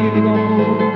amigo.